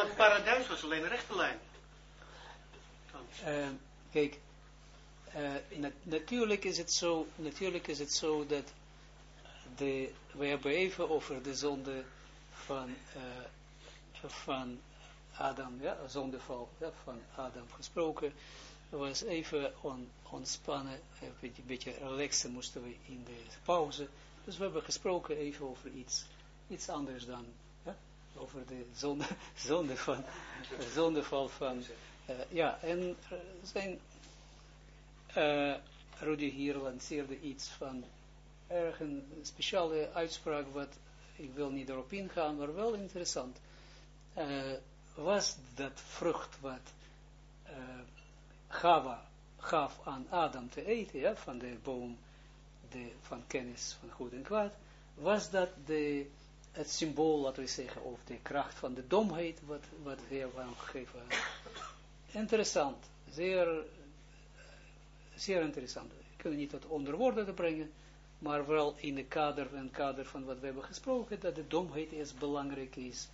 maar het paradijs was alleen een rechte lijn. Uh, kijk, uh, natuurlijk is het zo, natuurlijk is het zo dat de, we hebben even over de zonde van, uh, van Adam, ja, zondeval van Adam gesproken. was even on, ontspannen, een beetje, beetje relaxen moesten we in de pauze. Dus we hebben gesproken even over iets, iets anders dan, over de zonde, zonde van, zondeval van, uh, ja, en uh, zijn, uh, Rudy hier lanceerde iets van erg een speciale uitspraak, wat ik wil niet erop ingaan, maar wel interessant. Uh, was dat vrucht wat Gava gaf aan Adam te eten, ja, van de boom de, van kennis van goed en kwaad, was dat de, het symbool, laten we zeggen, of de kracht van de domheid, wat, wat hij hem gegeven. Interessant, zeer, zeer interessant. Ik kan niet tot onder woorden te brengen, maar wel in de kader en kader van wat we hebben gesproken, dat de domheid is belangrijk is,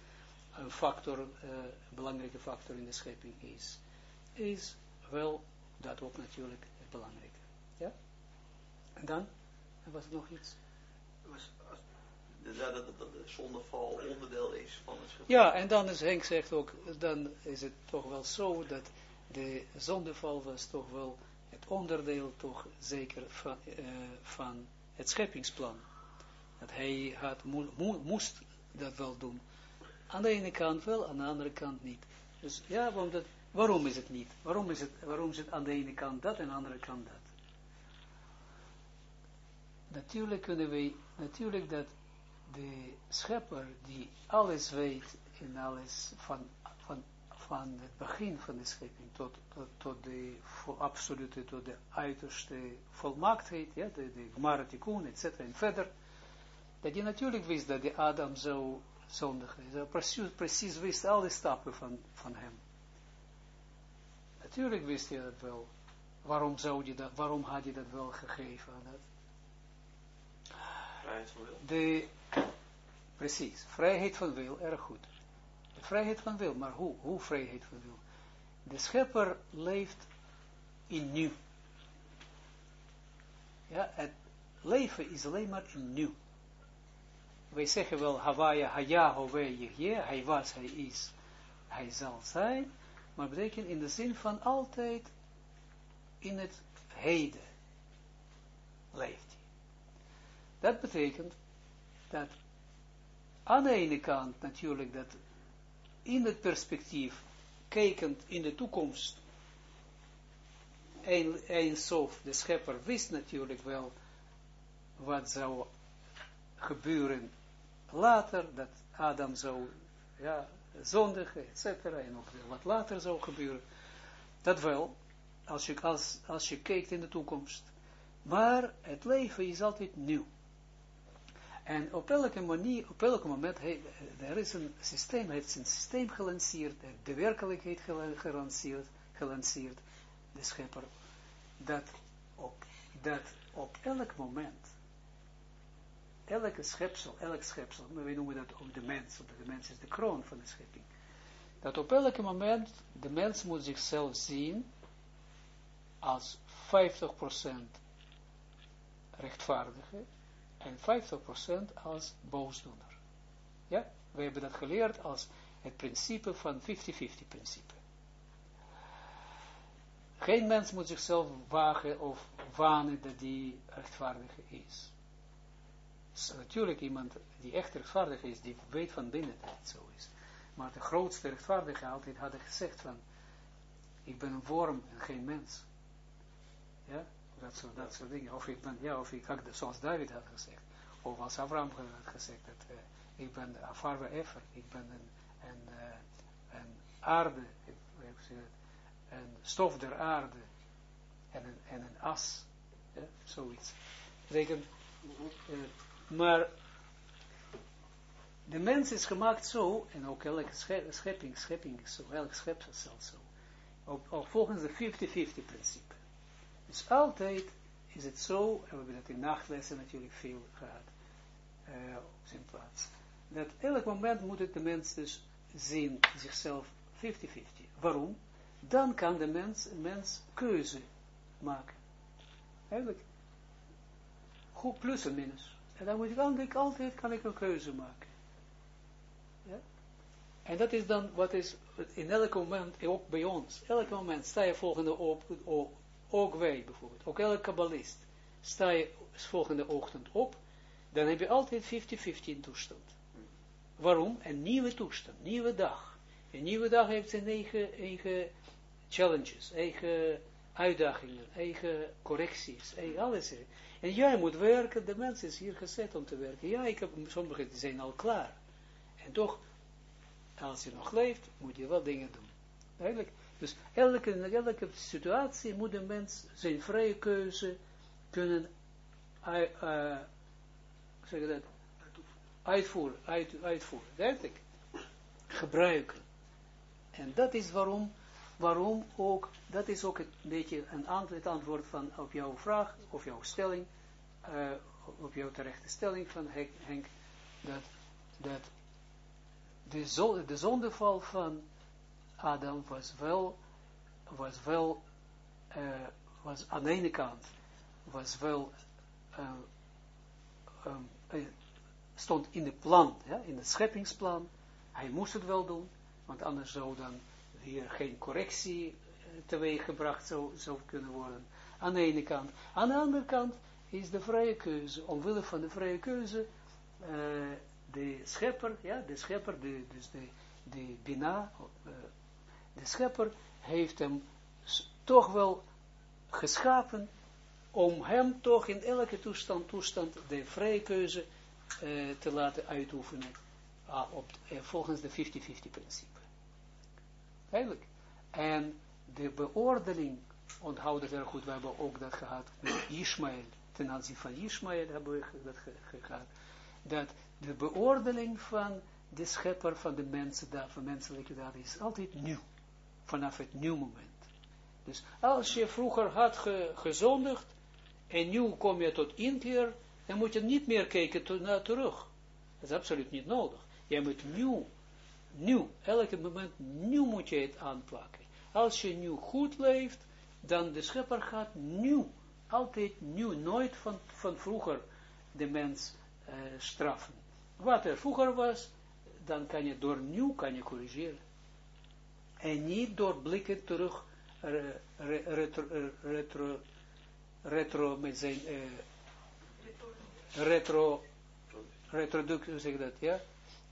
een factor, uh, belangrijke factor in de schepping is, is wel dat ook natuurlijk belangrijk. Ja? En dan, was er nog iets? Was, dat, dat, dat de zondeval onderdeel is van het geval. Ja, en dan is Henk zegt ook, dan is het toch wel zo dat de zondeval was toch wel het onderdeel toch zeker van, uh, van het scheppingsplan. Dat hij had, mo moest dat wel doen. Aan de ene kant wel, aan de andere kant niet. Dus ja, want dat, waarom is het niet? Waarom is het, waarom is het aan de ene kant dat en aan de andere kant dat? Natuurlijk kunnen wij, natuurlijk dat de schepper die alles weet en alles van, van, van het begin van de schepping tot, tot, tot de absolute, tot de uiterste volmaaktheid, ja, de, de Gmaratikun, etc. en verder, dat je natuurlijk wist dat de Adam zou zondigen. Hij precies, precies wist alle stappen van, van hem. Natuurlijk wist hij dat wel. Waarom, zou je dat, waarom had hij dat wel gegeven? Dat? De, precies, vrijheid van wil, erg goed. De vrijheid van wil, maar hoe? Hoe vrijheid van wil? De schepper leeft in nu. Ja, het leven is alleen maar in nu wij zeggen wel, Hawaii, Haya, Hove, je, hij was, hij is, hij zal zijn, maar betekent in de zin van altijd in het heden leeft hij. Dat betekent dat aan de ene kant natuurlijk dat in het perspectief, kijkend in de toekomst, sof, de schepper, wist natuurlijk wel wat zou gebeuren later, dat Adam zou ja, zondigen, et cetera, en ook wat later zou gebeuren. Dat wel, als je, als, als je kijkt in de toekomst. Maar het leven is altijd nieuw. En op elke manier, op elk moment, he, er is een systeem, heeft een systeem gelanceerd, de werkelijkheid gelanceerd, gelanceerd. De schepper, dat op, dat op elk moment elke schepsel, elk schepsel, we noemen dat ook de mens, omdat de mens is de kroon van de schepping, dat op elk moment de mens moet zichzelf zien als 50% rechtvaardige en 50% als boosdoener. Ja, we hebben dat geleerd als het principe van 50-50 principe. Geen mens moet zichzelf wagen of wanen dat die rechtvaardig is natuurlijk iemand die echt rechtvaardig is, die weet van binnen dat het zo is. Maar de grootste rechtvaardige altijd hadden gezegd van, ik ben een vorm en geen mens. Ja, dat soort, dat soort dingen. Of ik ben, ja, of ik, zoals David had gezegd, of als Abraham had gezegd, dat uh, ik ben Afarwe Efer, ik ben een, een, een aarde, een stof der aarde, en een, en een as, ja, zoiets. Uh, maar de mens is gemaakt zo, en ook elke schepping, schepping is zo, elk schepsel is zo. Ook volgens de 50-50 principe. Dus altijd is het zo, en we hebben dat in nachtlessen natuurlijk veel gehad, uh, op zijn plaats, dat elk moment moet het de mens dus zien zichzelf 50-50. Waarom? Dan kan de mens, mens keuze maken. Eigenlijk, goed plus en minus. En dan moet ik altijd, altijd kan ik een keuze maken. Ja? En dat is dan wat is in elk moment, ook bij ons, elk moment sta je volgende op, op ook wij bijvoorbeeld, ook elke kabbalist, sta je volgende ochtend op, dan heb je altijd 50-50 toestand. Waarom? Een nieuwe toestand, nieuwe dag. Een nieuwe dag heeft zijn eigen, eigen challenges, eigen uitdagingen, eigen correcties, eigen alles. En jij moet werken, de mens is hier gezet om te werken. Ja, ik heb, sommigen zijn al klaar. En toch, als je nog leeft, moet je wel dingen doen. Eigenlijk, dus elke, elke situatie moet de mens zijn vrije keuze kunnen uh, zeg dat, uitvoeren, uit, uitvoeren, gebruiken. En dat is waarom, waarom ook, dat is ook een beetje een antwoord, het antwoord van, op jouw vraag, of jouw stelling, uh, op jouw terechte stelling van Henk, dat, dat de zondeval van Adam was wel, was wel, uh, was aan de ene kant, was wel, uh, um, stond in de plan, ja, in het scheppingsplan, hij moest het wel doen, want anders zou dan hier geen correctie teweeg gebracht zou, zou kunnen worden, aan de ene kant. Aan de andere kant is de vrije keuze, omwille van de vrije keuze, de schepper, ja, de schepper, de, dus de, de Bina, de schepper heeft hem toch wel geschapen om hem toch in elke toestand, toestand de vrije keuze uh, te laten uitoefenen uh, op, uh, volgens de 50-50 principe. Eigenlijk. En de beoordeling, onthoud het erg goed, we hebben ook dat gehad met Ishmael, ten aanzien van Ishmael hebben we dat gehad, dat de beoordeling van de schepper van de mensen, van menselijke daad is altijd nieuw vanaf het nieuw moment. Dus als je vroeger had ge, gezondigd, en nu kom je tot inkeer, dan moet je niet meer kijken to, naar terug. Dat is absoluut niet nodig. Je moet nieuw, nieuw, elke moment nieuw moet je het aanpakken. Als je nu goed leeft, dan de schepper gaat nieuw, altijd nieuw, nooit van, van vroeger de mens uh, straffen. Wat er vroeger was, dan kan je door nieuw kan je corrigeren. En niet door blikken terug, re, re, retro, retro, retro, met zijn, uh, retro, retroductie, hoe zeg ik dat, ja?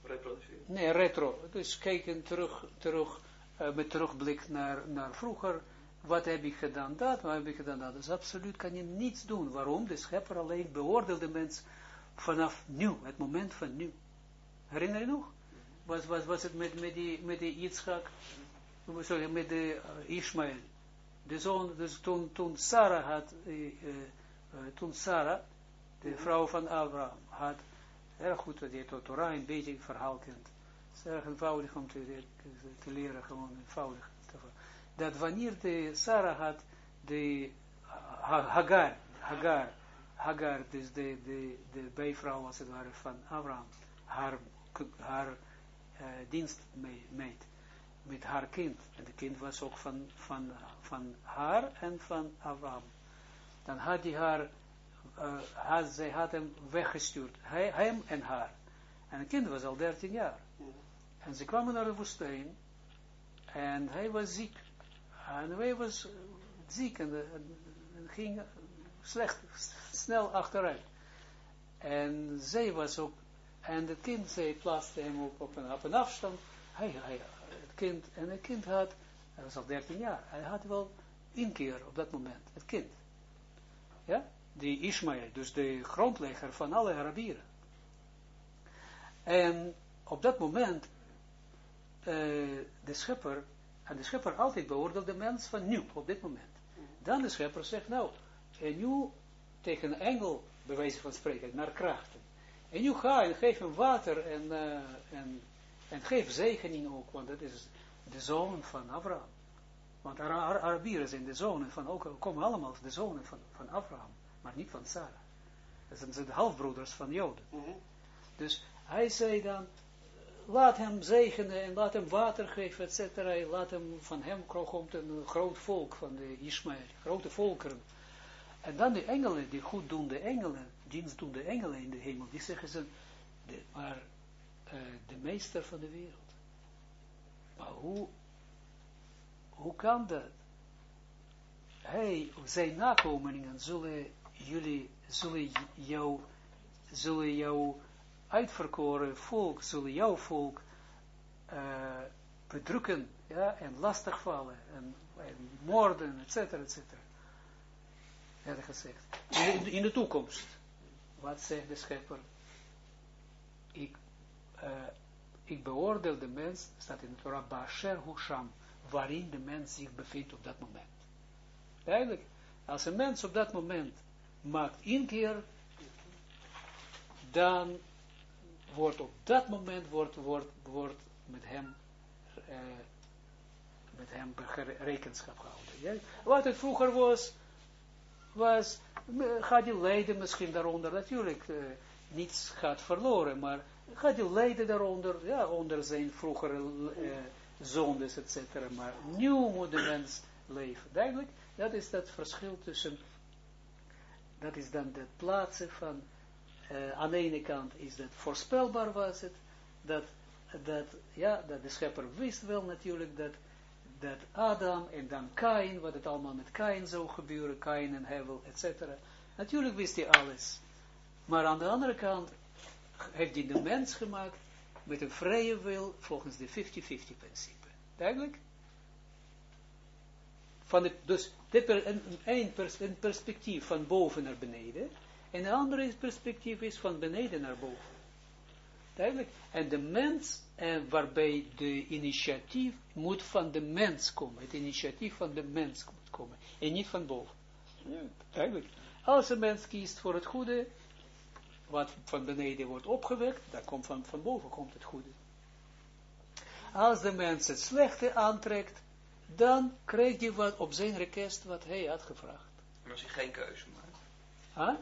Reproductie. Nee, retro. Dus kijken terug, terug uh, met terugblik naar, naar vroeger. Wat heb ik gedaan dat, wat heb ik gedaan dat. Dus absoluut kan je niets doen. Waarom? De schepper alleen beoordeelt de mens vanaf nu, het moment van nu. Herinner je nog? Was, was, was het met, met die, met die Yitzchak? sorry, met de Ishmael. De zoon, dus toen, toen Sarah had, uh, uh, toen Sarah, de vrouw van Abraham, had, erg goed dat je tot Torah een beetje verhaal kent. Het is erg eenvoudig om te, te leren, gewoon eenvoudig. Dat wanneer de Sarah had, de Hagar, Hagar, Hagar, dus de, de, de bijvrouw als het ware van Abraham, haar, haar uh, dienstmeid met haar kind. En de kind was ook van, van, van haar en van Abraham. Dan had hij haar, uh, had, zij had hem weggestuurd. Hij, hem en haar. En het kind was al 13 jaar. En ze kwamen naar de woestijn. En hij was ziek. En hij was ziek en, en ging slecht, snel achteruit. En zij was ook, en het kind, zij plaatste hem op, op, een, op een afstand. Hij, hij, kind, en het kind had, hij was al 13 jaar, hij had wel inkeer op dat moment, het kind. Ja, die Ismaël, dus de grondlegger van alle Arabieren. En op dat moment, uh, de schepper, en de schepper altijd beoordeelt de mens van nu, op dit moment. Dan de schepper zegt, nou, en nu tegen een engel, bij wijze van spreken, naar krachten. En nu ga en geef hem water en, uh, en en geef zegening ook, want dat is de zoon van Abraham. Want Ar Arabieren zijn de zonen van, ook komen allemaal de zonen van, van Abraham, maar niet van Sarah. Dat zijn de halfbroeders van Joden. Mm -hmm. Dus hij zei dan, laat hem zegenen en laat hem water geven, et cetera. Laat hem, van hem komt een groot volk van de Ismaël, grote volkeren. En dan de engelen, die goeddoende engelen, dienstdoende engelen in de hemel, die zeggen ze, de, maar uh, de meester van de wereld. Maar hoe, hoe kan dat? Hij, zijn nakomelingen zullen jullie, zullen jou, zullen jou uitverkoren volk, zullen jouw volk uh, bedrukken, ja, en lastigvallen, en, en moorden, et cetera, et cetera. Gezegd. In in de toekomst. Wat zegt de schepper? Ik, uh, ik beoordeel de mens, staat in het Torah, Basher Husham, waarin de mens zich bevindt op dat moment. Eigenlijk, als een mens op dat moment maakt inkeer, dan wordt op dat moment wordt, wordt, wordt met hem uh, met hem rekenschap gehouden. Ja? Wat het vroeger was, was, gaat je lijden misschien daaronder, natuurlijk, niets gaat verloren, maar gaat je lijden daaronder, ja, onder zijn vroegere uh, zondes, et cetera, maar nieuw moet de mens leven. Duidelijk, dat is dat verschil tussen, dat is dan het plaatsen van uh, aan de ene kant is dat voorspelbaar was het, dat, dat, ja, dat de schepper wist wel natuurlijk dat, dat Adam en dan Kain, wat het allemaal met Kain zou gebeuren, Kain en Hevel, etc. Natuurlijk wist hij alles. Maar aan de andere kant heeft hij de mens gemaakt met een vrije wil volgens de 50-50 principe. Duidelijk? Van dus dit per, een, perspectief van boven naar beneden, en een andere perspectief is van beneden naar boven. Duidelijk. En de mens, en waarbij de initiatief moet van de mens komen. Het initiatief van de mens moet komen. En niet van boven. Ja, duidelijk. Als een mens kiest voor het goede, wat van beneden wordt opgewekt, dan komt van, van boven komt het goede. Als de mens het slechte aantrekt, dan krijgt hij wat op zijn request wat hij had gevraagd. En als hij geen keuze maakt? Huh?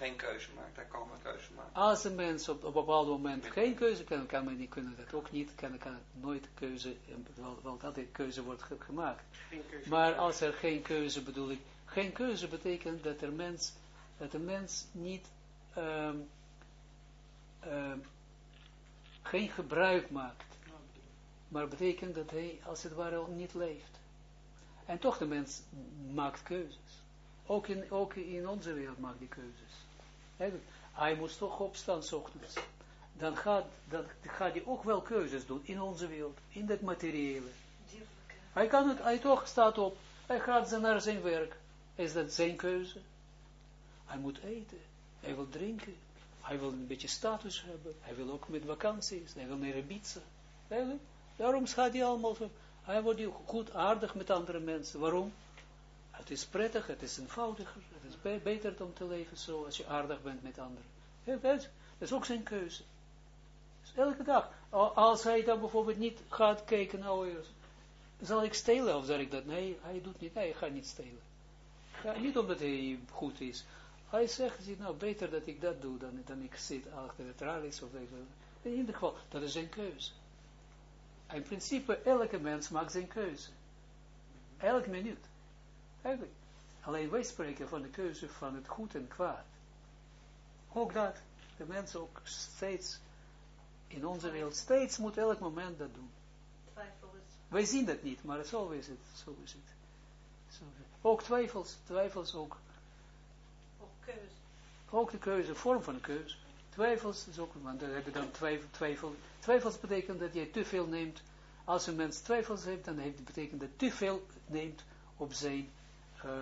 geen keuze maakt, hij kan een keuze maken. Als een mens op, een bepaald moment geen keuze kan, kan men niet, kunnen dat ook niet, kan, kan nooit keuze, wel, wel altijd keuze wordt gemaakt. Maar als er geen keuze bedoel ik, geen keuze betekent dat er mens, dat de mens niet, um, um, geen gebruik maakt. Maar betekent dat hij als het ware niet leeft. En toch de mens maakt keuzes. Ook in, ook in onze wereld maakt die keuzes. Hij moest toch opstaan s ochtends. Dan gaat, dan gaat hij ook wel keuzes doen in onze wereld, in dat materiële. Hij kan het, hij toch staat op, hij gaat naar zijn werk. Is dat zijn keuze? Hij moet eten, hij wil drinken, hij wil een beetje status hebben, hij wil ook met vakanties, hij wil naar Ibiza. Daarom gaat hij allemaal zo, hij wordt goed aardig met andere mensen. Waarom? Het is prettig, het is eenvoudiger, het is beter om te leven zo, als je aardig bent met anderen. Dat is ook zijn keuze. Dus elke dag, als hij dan bijvoorbeeld niet gaat kijken, nou, zal ik stelen of zeg ik dat? Nee, hij doet niet, nee, hij gaat niet stelen. Niet omdat hij goed is. Hij zegt, nou, beter dat ik dat doe, dan, dan ik zit achter het tralies of In ieder geval, dat is zijn keuze. In principe, elke mens maakt zijn keuze. Elk minuut. Eigenlijk. Alleen wij spreken van de keuze van het goed en kwaad. Ook dat. De mensen ook steeds, in onze wereld, steeds moet elk moment dat doen. Wij zien dat niet, maar zo is het. Zo is het. Ook twijfels, twijfels ook. Ook de keuze, vorm van keuze. Twijfels is ook, want dan heb je dan twijfel, twijfel. Twijfels betekent dat je te veel neemt. Als een mens twijfels heeft, dan heeft, betekent dat te veel neemt op zijn uh,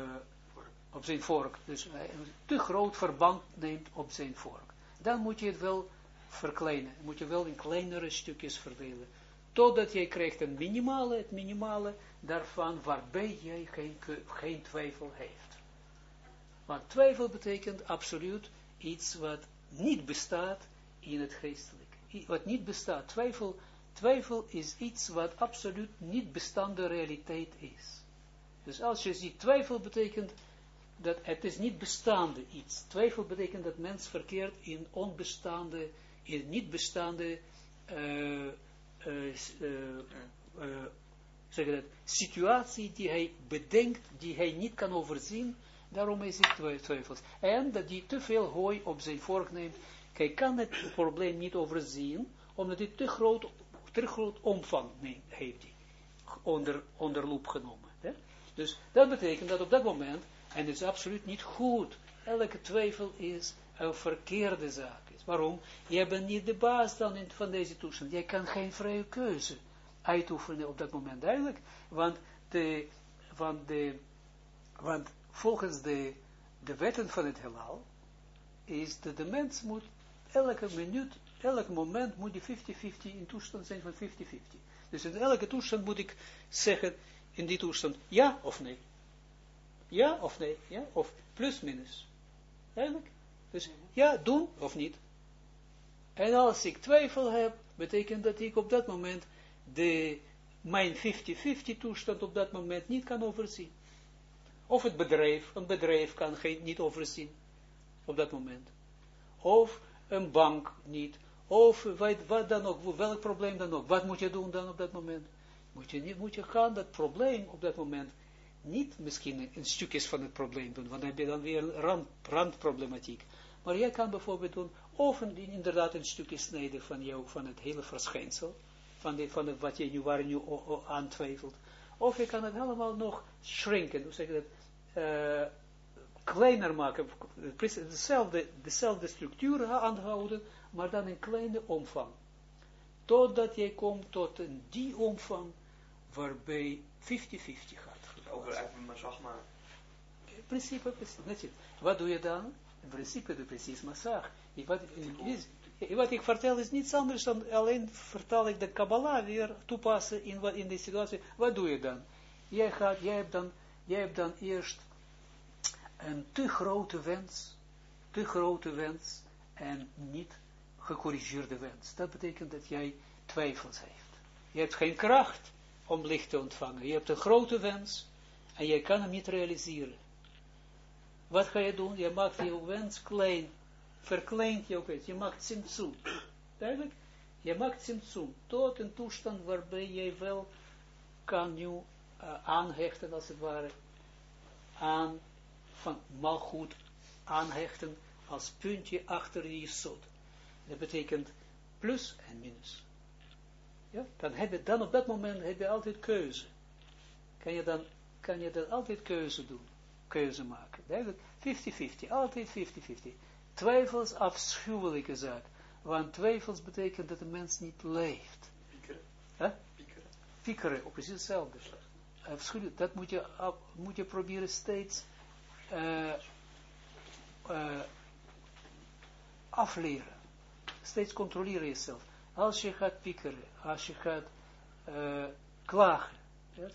op zijn vork, dus een te groot verband neemt op zijn vork. Dan moet je het wel verkleinen, moet je wel in kleinere stukjes verdelen, totdat jij krijgt een minimale, het minimale daarvan, waarbij jij geen twijfel heeft. Want twijfel betekent absoluut iets wat niet bestaat in het geestelijk. Wat niet bestaat. Twijfel, twijfel is iets wat absoluut niet bestaande realiteit is. Dus als je ziet, twijfel betekent dat het is niet bestaande iets. Twijfel betekent dat mens verkeert in onbestaande, in niet bestaande eh, eh, eh, zeg dat, situatie die hij bedenkt, die hij niet kan overzien, daarom is twi- twijfels. En dat hij te veel hooi op zijn vork neemt, hij kan het probleem niet overzien, omdat hij te groot, te groot omvang heeft hij, onder, onder loep genomen. Hè? Dus dat betekent dat op dat moment, en het is absoluut niet goed, elke twijfel is een verkeerde zaak. Is. Waarom? Jij bent niet de baas dan in, van deze toestand. Jij kan geen vrije keuze uitoefenen op dat moment, duidelijk. Want, de, want, de, want volgens de, de wetten van het heelal, is dat de mens moet elke minuut, elk moment moet die 50-50 in toestand zijn van 50-50. Dus in elke toestand moet ik zeggen, in die toestand, ja of nee. Ja of nee, ja, of plus minus. Eigenlijk. Dus ja, doen of niet. En als ik twijfel heb, betekent dat ik op dat moment de, mijn 50-50 toestand op dat moment niet kan overzien. Of het bedrijf, een bedrijf kan geen, niet overzien op dat moment. Of een bank niet. Of wat, wat dan ook, welk probleem dan ook. Wat moet je doen dan op dat moment? Moet je, niet, moet je gaan dat probleem op dat moment niet misschien een stukjes van het probleem doen, want dan heb je dan weer rand, randproblematiek. Maar jij kan bijvoorbeeld doen, of inderdaad een stukje snijden van jou, van het hele verschijnsel, van, de, van wat je nu, waar aan twijfelt. Of je kan het helemaal nog shrinken, hoe zeg je dat, eh, kleiner maken, dezelfde, dezelfde structuur aanhouden, maar dan in kleine omvang. Totdat jij komt tot een die omvang waarbij 50-50 gaat. Over maar maar. In principe, precies. Wat doe je dan? In principe, de precies massag. Wat, wat ik vertel is niets anders dan alleen vertel ik de Kabbalah weer toepassen in, in de situatie. Wat doe je dan? Jij, gaat, jij, hebt, dan, jij hebt dan eerst een te grote wens, te grote wens en niet gecorrigeerde wens. Dat betekent dat jij twijfels heeft. Je hebt geen kracht om licht te ontvangen. Je hebt een grote wens en jij kan hem niet realiseren. Wat ga je doen? Je maakt je wens klein, verkleint je wens. Je maakt simtsum. Duidelijk? Je maakt simtsum tot een toestand waarbij jij wel kan nu uh, aanhechten, als het ware, aan van malgoed aanhechten als puntje achter je zot. Dat betekent plus en minus. Ja, dan, heb je, dan op dat moment heb je altijd keuze. Kan je dan, kan je dan altijd keuze doen, keuze maken. Duidelijk, 50-50, altijd 50-50. Twijfels, afschuwelijke zaak. Want twijfels betekent dat de mens niet leeft. Piekeren. Huh? Piekeren. Piekeren, ook precies hetzelfde. Afschuwelijk, dat moet je, moet je proberen steeds eh, afleren. Steeds controleren jezelf. Als je gaat piekeren, als je gaat eh, klagen, ja,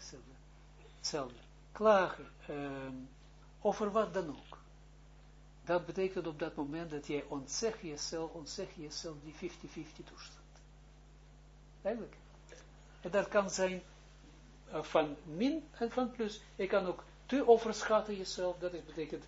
hetzelfde, klagen, over wat dan ook. Dat betekent op dat moment dat jij ontzeg jezelf, ontzeg jezelf die 50-50 toestand. Eigenlijk. En dat kan zijn uh, van min en van plus. Je kan ook te overschatten jezelf. Dat is, betekent,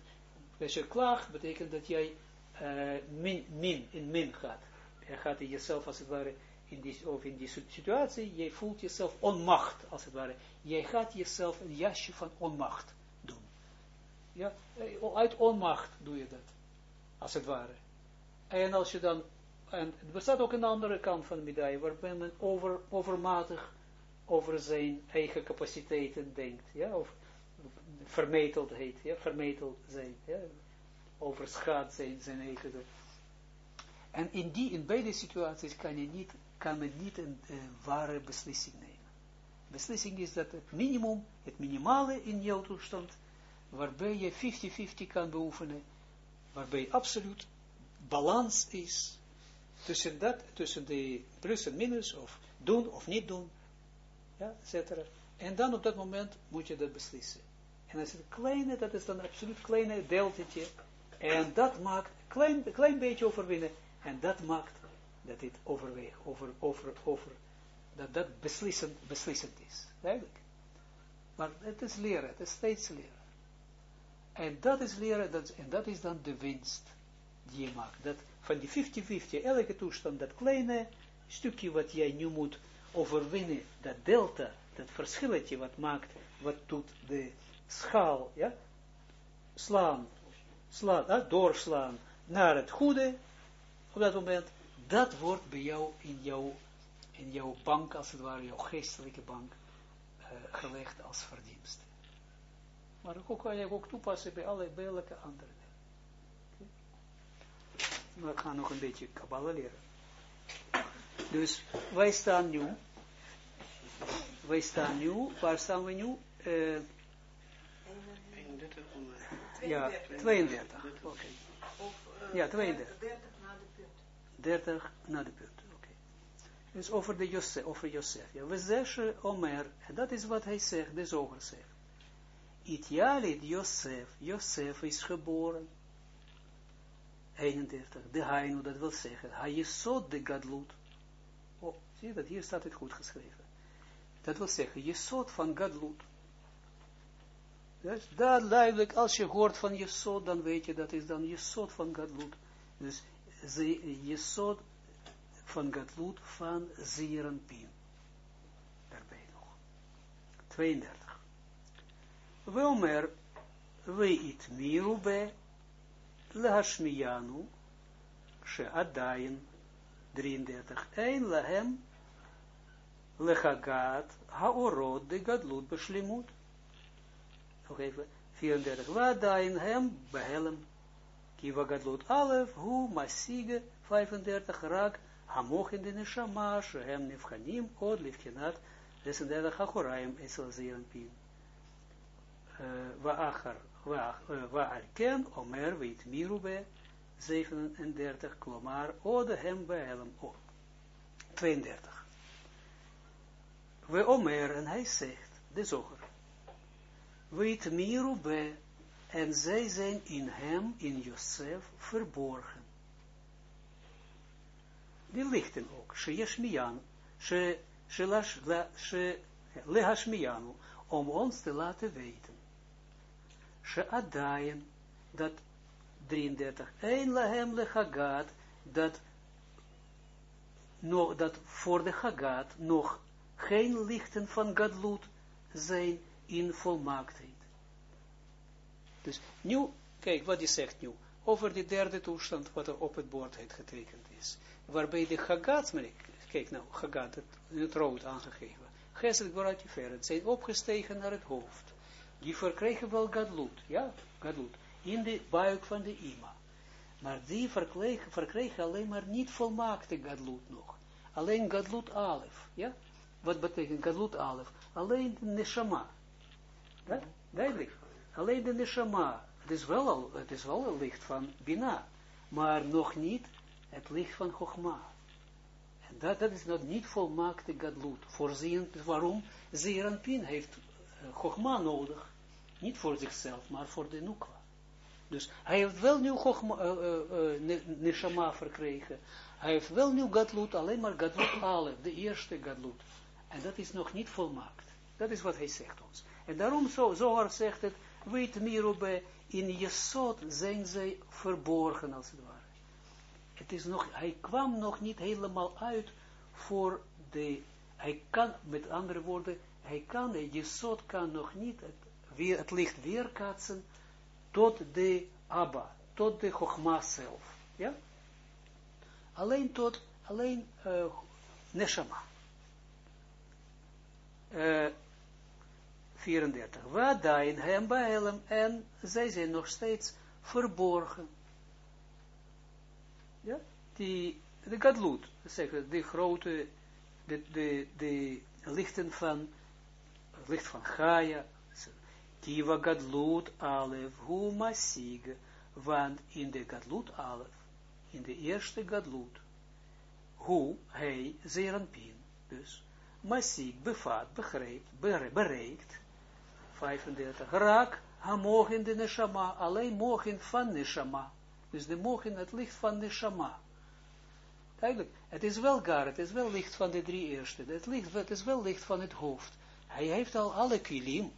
als je klaagt, betekent dat jij uh, min, min, in min gaat. Je gaat jezelf als het ware, in die, of in die situatie, je voelt jezelf onmacht, als het ware. Jij gaat jezelf een jasje van onmacht doen. Ja, uit onmacht doe je dat, als het ware. En als je dan, en er bestaat ook een andere kant van de medaille, waarbij men over, overmatig over zijn eigen capaciteiten denkt, ja, of vermeteld heet, ja, vermeteld zijn, ja, overschat zijn, zijn eigen. En in die, in beide situaties kan je niet, kan men niet een, een ware beslissing nemen. Beslissing is dat het minimum, het minimale in jouw toestand, waarbij je 50-50 kan beoefenen, waarbij absoluut balans is tussen dat, tussen de plus en minus, of doen of niet doen, ja, etc. En dan op dat moment moet je dat beslissen. En als het kleine, dat is dan absoluut kleine deltetje, en dat maakt, klein, klein beetje overwinnen, en dat maakt dat dit overweeg, over, over, over, dat dat beslissend, beslissend is. Duidelijk. Maar het is leren, het is steeds leren. En dat is leren, dat, en dat is dan de winst die je maakt. Dat van die 50-50, elke toestand, dat kleine, stukje wat jij nu moet overwinnen, dat delta, dat verschilletje wat maakt, wat doet de schaal, ja, slaan, slaan, ah, doorslaan naar het goede, op dat moment, dat wordt bij jou in jouw, in jouw bank, als het ware, jouw geestelijke bank, uh, gelegd als verdienst. Maar ook kan je ook toepassen bij alle, bij andere. We gaan nog een beetje Kabbalah leren. Dus wij staan nu, wij staan nu, waar staan we nu? 31 om... Ja, 32. Oké. Okay. Ja, 32. 30 na de punt. 30 na de punt. Oké. Dus over de Josef, over Josef. Ja, we zeggen Omer, en dat is wat hij zegt, de zoger zegt. Itjalit Josef, Josef is geboren. 31. De Hainu, dat wil zeggen, hij is zo de Gadlut. Oh, zie je dat? Hier staat het goed geschreven. Dat wil zeggen, je soort van Gadlut. Dus dat duidelijk, als je hoort van Jesod, dan weet je dat is dan Jesod van Gadlut. Dus Jesod van Gadlut van Zerenpien. Erbij nog. 32. Wilmer, we it mirube, lahashmiyanu, she adayen, 33. Ein lahem, lechagat, haorod de Gadlut beslimut nog even, 34, wat dain hem behelm, kiva gadlut alef, hu masige, 35, raak, hamoch in de neshama, shehem nefchanim, od lifkinat, 36, hachoraim, esel pin. Eh, Waachar, waarken, eh, omer, weet mirube, 37, klomar, ode hem behelm, o. 32. We omer, en hij zegt, de zoger, weet Mirube, en zij zijn in hem, in Josef, verborgen. Die lichten ook, she yeshmian, she, she, lash, la, om ons te laten weten. She adayen, dat 33, een lahem lehagad dat, no, dat voor de Hagat nog geen lichten van Gadlut zijn in volmaaktheid. Dus nu, kijk wat hij zegt nu, over die derde toestand wat er op het bord getekend is, waarbij de chagat, kijk nou, chagat, het, het rood aangegeven, Gesed Goratiferet, zijn opgestegen naar het hoofd die verkregen wel gadlut, ja, gadlut, in de buik van de ima. Maar die verkregen, verkregen alleen maar niet volmaakte gadlut nog. Alleen gadlut alef, ja. Wat betekent gadlut alef? Alleen de neshama. Ja, duidelijk. Alleen de neshama. Het is wel, al, het is wel een licht van bina, maar nog niet het licht van chogma. En dat, dat is nog niet volmaakte gadlut. Voorzien, waarom? Zeranpin heeft Chogma nodig. Niet voor zichzelf, maar voor de Nukwa. Dus hij heeft wel Chogma, uh, uh, Neshama verkregen. Hij heeft wel nu Gadlut, alleen maar Gadlut Alef, de eerste Gadlut. En dat is nog niet volmaakt. Dat is wat hij zegt ons. En daarom, zo, Zohar zegt het, weet Mirube, in Jesod zijn zij verborgen, als het ware. Het is nog, hij kwam nog niet helemaal uit voor de, hij kan, met andere woorden, hij kan, de Jesod kan nog niet het, weer, het licht weerkaatsen tot de Abba, tot de Chogma zelf. Ja? Alleen tot, alleen uh, Neshama. Uh, 34. Wadain hem bij en zij zijn nog steeds verborgen. Ja? Die, de Gadlut, zeggen, de grote, de, de, lichten van licht van Gaia, Kiva Gadlut Alef, Hu Masig, want in de Gadlut Alef, in de eerste Gadlut, Hu, hij, Zeranpin, dus, Masig, bevat, begrijpt, bereikt, 35, raak, in de Neshama, alleen mogen van Neshama, dus de mogen het licht van Neshama, Duidelijk, het is wel gar, het is wel licht van de drie eerste, het, licht, het is wel licht van het hoofd. Hij heeft al alle kilim,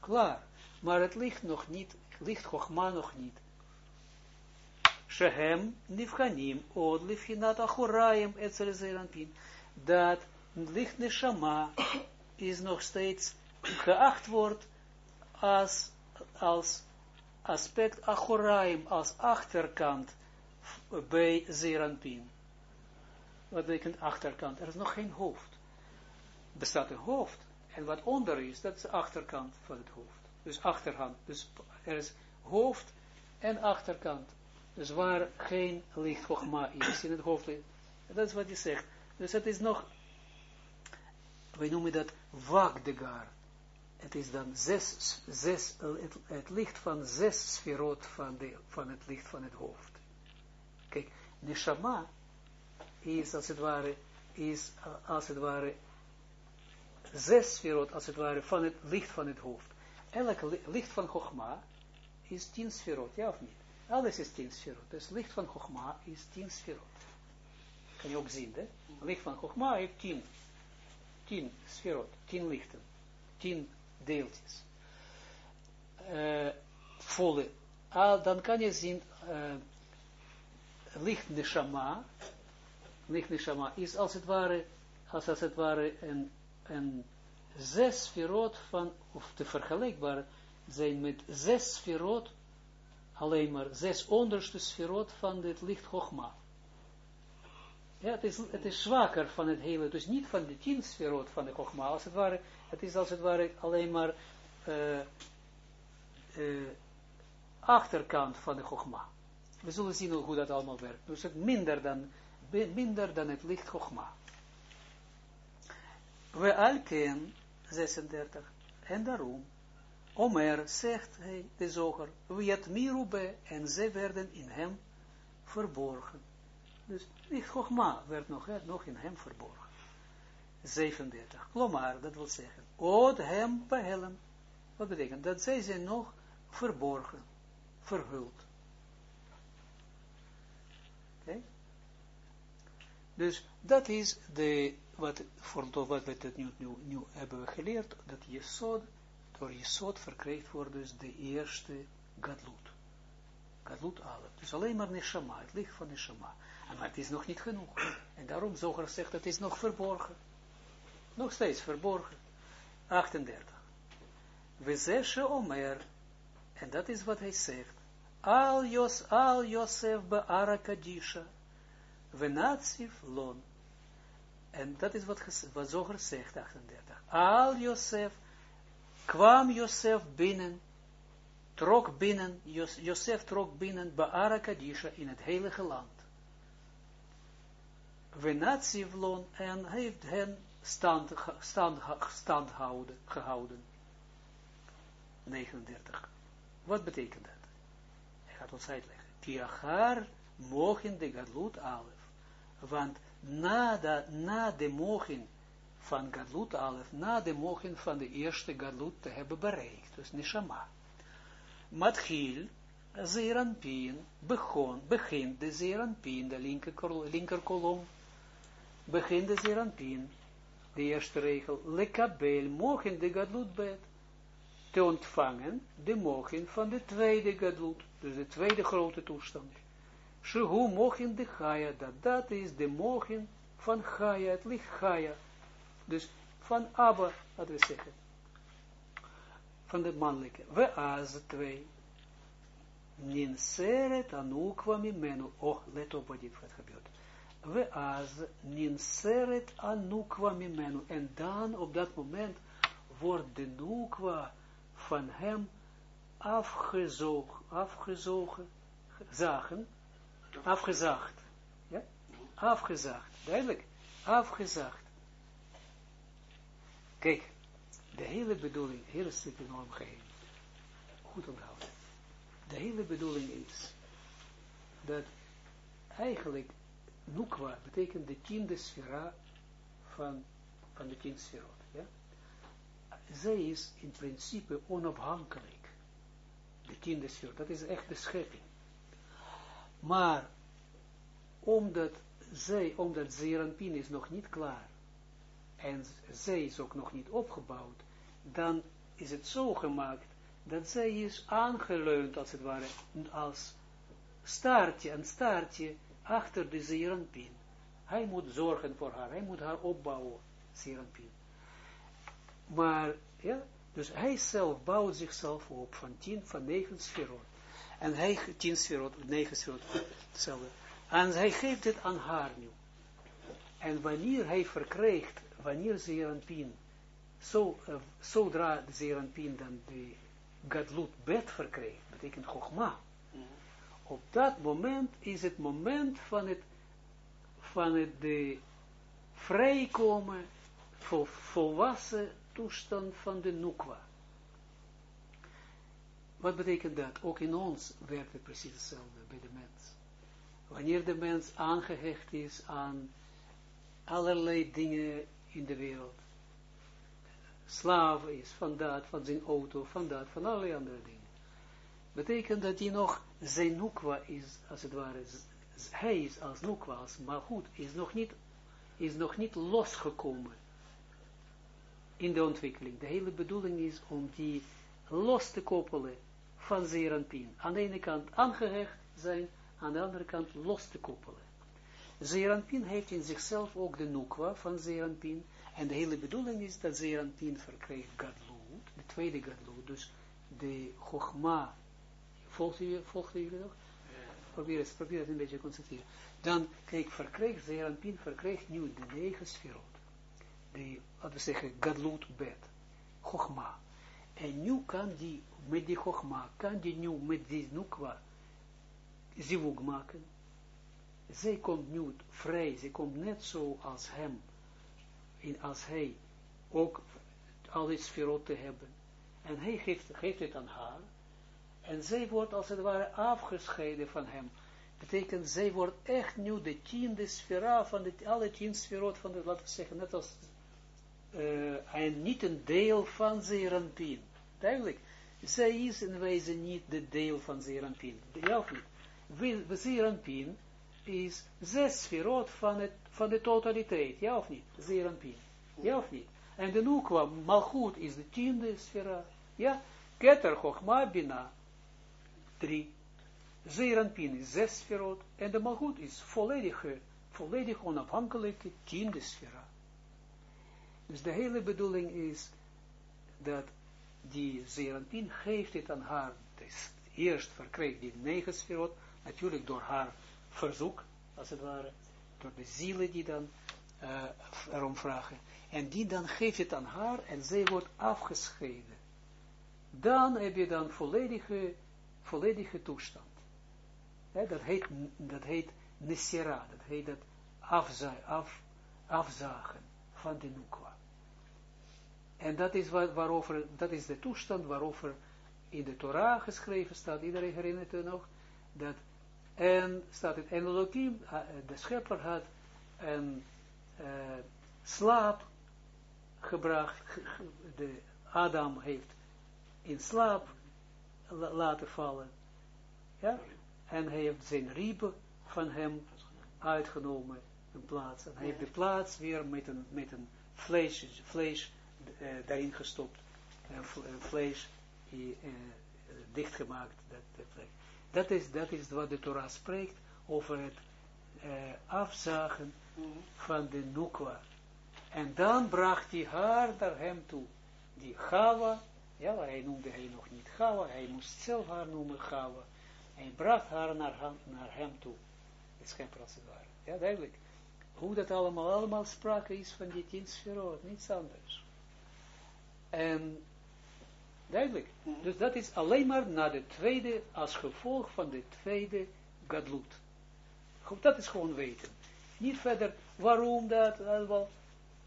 klaar, maar het ligt nog niet, ligt Chogma nog niet. Shehem nifchanim od lifinat achorayim etzel zeranpin. Dat licht neshama is nog steeds geacht wordt als, als aspect achoraim, als achterkant bij zeranpin. Wat betekent achterkant? Er is nog geen hoofd. Er bestaat een hoofd. En wat onder is, dat is de achterkant van het hoofd. Dus achterhand. Dus er is hoofd en achterkant. Dus waar geen licht is in het hoofd. Dat is wat hij zegt. Dus het is nog, wij noemen dat wagdegar. Het is dan zes, zes het, licht van zes sferot van, de, van het licht van het hoofd. Kijk, neshama is als het ware, is als het ware zes sferot als het ware van het licht van het hoofd. Elk licht van Chogma is tien sferot, ja of niet? Alles is tien sferot. Dus licht van Chogma is tien sferot. Kan je ook zien, hè? Licht van Chogma heeft tien. Tien sferot, tien lichten. Tien deeltjes. Uh, volle. Ah, dan kan je zien, uh, licht neshama, licht neshama is als het ware, als, als het ware een, zes sferot van, of te vergelijkbaar zijn met zes sferot, alleen maar zes onderste sferot van het licht Chogma. Ja, het is, het is zwakker van het hele, dus niet van de tien sferot van de Chogma, het het is als het ware alleen maar uh, achterkant van de Chogma. We zullen zien hoe dat allemaal werkt. Dus het minder dan, minder dan het licht Chogma. We alken 36. En daarom, Omer zegt hij, de zoger, Wiet Mirube, en ze werden in hem verborgen. Dus niet Chogma werd nog, nog in hem verborgen. 37. Klomar, dat wil zeggen, Od hem behelm. Wat betekent dat? Zij zijn nog verborgen, verhuld. Oké? Dus dat is de wat, voor wat we nu, nu, hebben geleerd, dat Jesod, door Jesod verkrijgt wordt dus de eerste Gadlut. Gadlut alle. Dus alleen maar Neshama, het licht van Neshama. Maar het is nog niet genoeg. En daarom Zoger zegt, het is nog verborgen. Nog steeds verborgen. 38. We zeshe omer, en dat is wat hij zegt, al, Jos, al Josef be'ara kadisha, venatsif lon, en dat is wat, wat Zoger zegt, 38. Al Josef, kwam Josef binnen, trok binnen, Jos, Josef trok binnen, Baara Kadisha, in het heilige land. Venatsivlon, en heeft hen stand, stand, houden, gehouden. 39. Wat betekent dat? Hij gaat ons uitleggen. Tiachar mogen de gadlut alef. Want na de, na de van Gadlut Alef, na de mogen van de eerste Gadlut te hebben bereikt, dus Neshama. Matchil, Zeranpien, begon, begint de Zeranpien, de linker, linker kolom, begint de Zeranpien, de eerste regel, lekabel, mogen de Gadlut bet, te ontvangen, de mogen van de tweede Gadlut, dus de tweede grote toestand. Shehu mogen de Chaya, dat dat is de mogen van Chaya, het licht. Dus van Abba, laten we zeggen. Van de mannelijke. We az twee. Ninseret anukwa mimenu. Oh, let op wat dit gebeurt. We az ninseret anukwa mimenu. En dan op dat moment wordt de nukwa van hem afgezogen, afgezogen, zagen, afgezaagd. Ja? Afgezaagd. Duidelijk. Afgezaagd. Kijk, de hele bedoeling, hele stuk enorm geheim. Goed onthouden. De hele bedoeling is dat eigenlijk Nukwa betekent de tiende van, van de tien. Ja? Zij is in principe onafhankelijk. De tiende dat is echt de schepping. Maar, omdat zij, omdat Zeranpin is nog niet klaar, en zij is ook nog niet opgebouwd, dan is het zo gemaakt, dat zij is aangeleund, als het ware, als staartje, een staartje achter de Zeranpin. Hij moet zorgen voor haar, hij moet haar opbouwen, Zeranpin. Maar, ja, dus hij zelf bouwt zichzelf op van tien, van negen sferot. En hij, tien sferot, negen sferot, hetzelfde. En hij geeft het aan haar nu. En wanneer hij verkrijgt, wanneer Zeranpin, zo, uh, zodra de Zeranpin dan de Gadlut bet verkrijgt, betekent Chogma, op dat moment is het moment van het, van het de vrijkomen, vol, volwassen toestand van de Nukwa. Wat betekent dat? Ook in ons werkt het precies hetzelfde bij de mens. Wanneer de mens aangehecht is aan allerlei dingen in de wereld, slaaf is van dat, van zijn auto, van dat, van allerlei andere dingen, betekent dat hij nog zijn nukwa is, als het ware, hij is als nukwa, als goed, is nog niet, is nog niet losgekomen in de ontwikkeling. De hele bedoeling is om die los te koppelen van Zeranpin. Aan de ene kant aangehecht zijn, aan de andere kant los te koppelen. Zeranpin heeft in zichzelf ook de nukwa van Zeranpin. En de hele bedoeling is dat Zeranpin verkrijgt Gadlut, de tweede Gadlut, dus de Chogma. Volgt u, volgt u nog? Probeer het, probeer het een beetje te concentreren. Dan, kijk, verkrijgt Zeranpin, verkrijgt nu de negen sferot. De, laten we zeggen, Gadlut bet. Chogma. En nu kan die, met die Chogma, kan die nu met die Nukwa zivug maken. Zij komt nu vrij, zij komt net zo als hem, in, als hij, ook alle sferot te hebben. En hij geeft het aan haar, en zij wordt als het ware afgescheiden van hem. Betekent, zij wordt echt nu de tiende sfera van de, alle tien sferot van de, laten we zeggen, net als, uh, en niet een deel van Zeranpin. Duidelijk. Zij is in wijze niet de deel van Zeranpin. Ja of niet? Zeranpin is zes sferot van, van de totaliteit. Ja of niet? Zeranpin. Ja of niet? En de Nukwa, Malchut, is de tiende sfera. Ja? Keter, Chochma, Bina. Drie. Zeranpin is zes sferot. En de Malchut is volledige, volledig onafhankelijke tiende sfera. Dus de hele bedoeling is dat die Zeranpin geeft het aan haar. Dus eerst verkreeg die negen sferot, natuurlijk door haar verzoek, als het ware, door de zielen die dan uh, erom vragen. En die dan geeft het aan haar en zij wordt afgescheiden. Dan heb je dan volledige, volledige toestand. Dat, heet, dat heet Nesera, dat heet dat afza, af, afzagen van de Nukwa. En dat is, wat, waarover, dat is de toestand waarover in de Torah geschreven staat. Iedereen herinnert u nog? Dat, en staat het, en Elohim, de schepper had een uh, slaap gebracht, de Adam heeft in slaap laten vallen, ja, en hij heeft zijn riebe van hem uitgenomen, een plaats, en hij heeft de plaats weer met een, met een vlees, vlees uh, daarin gestopt, en vlees uh, dichtgemaakt, dat, dat, dat, is, dat is wat de Torah spreekt over het uh, afzagen van de Nukwa. En dan bracht hij haar naar hem toe. Die Gawa, ja, hij noemde hij nog niet Gawa, hij moest zelf haar noemen Gawa. En bracht haar naar hem, naar hem toe. Het schepper als het ware. Ja, duidelijk. Hoe dat allemaal, allemaal sprake is van die tien sferot, niets anders. En duidelijk. Dus dat is alleen maar na de tweede, als gevolg van de tweede gadlut. Dat is gewoon weten. Niet verder waarom dat, wel,